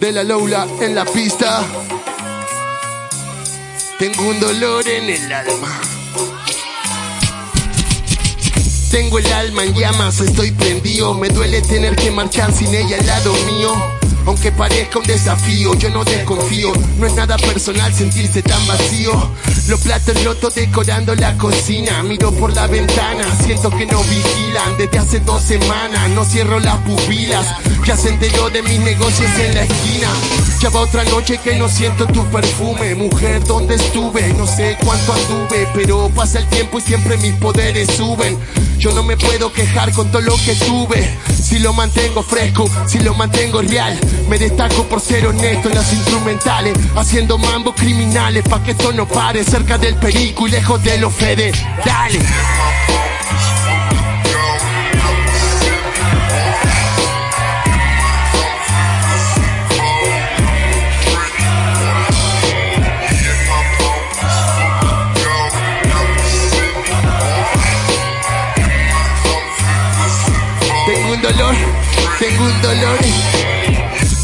de la Loula en la pista. Tengo un dolor en el alma. Tengo el alma en llamas, estoy prendido. Me duele tener que marchar sin ella al lado mío. Aunque parezca un desafío, yo no desconfío. No es nada personal sentirse tan vacío. Los platos rotos decorando la cocina. Miro por la ventana, siento que no vigilan. Desde hace dos semanas no cierro las pupilas. Ya se enteró de mis negocios en la esquina. Ya va otra noche que no siento tu perfume. Mujer, ¿dónde estuve? No sé cuánto anduve, pero pasa el tiempo y siempre mis poderes suben. Yo no me puedo quejar con todo lo que tuve. Si lo mantengo fresco, si lo mantengo real. Me destaco por ser honesto en las instrumentales. Haciendo mambo criminales pa' que esto no pare. Cerca del perico y lejos de los federales. Tengo un dolor, tengo un dolor.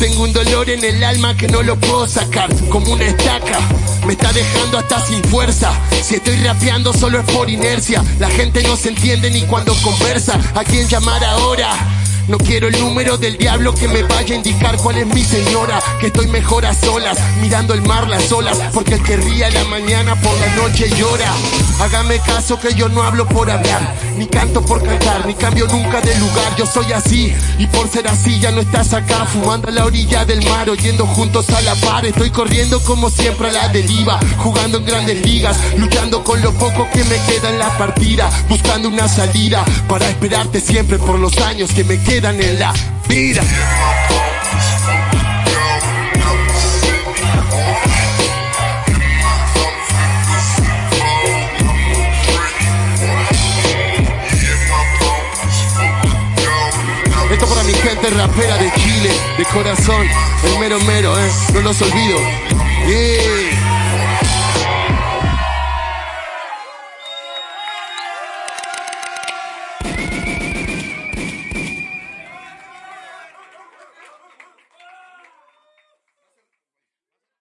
Tengo un dolor en el alma que no lo puedo sacar, como una estaca. Me está dejando hasta sin fuerza. Si estoy rapeando solo es por inercia. La gente no se entiende ni cuando conversa. ¿A quién llamar ahora? No quiero el número del diablo que me vaya a indicar cuál es mi señora. Que estoy mejor a solas, mirando el mar las olas. Porque el que ríe a la mañana por la noche llora. Hágame caso que yo no hablo por hablar, ni canto por cantar, ni cambio nunca de lugar. Yo soy así, y por ser así ya no estás acá, fumando a la orilla del mar, oyendo juntos a la par. Estoy corriendo como siempre a la deriva, jugando en grandes ligas, luchando con lo poco que me queda en la partida, buscando una salida para esperarte siempre por los años que me quedan en la vida. Esto para mi gente rapera de Chile, de corazón, el mero mero, eh, no los olvido.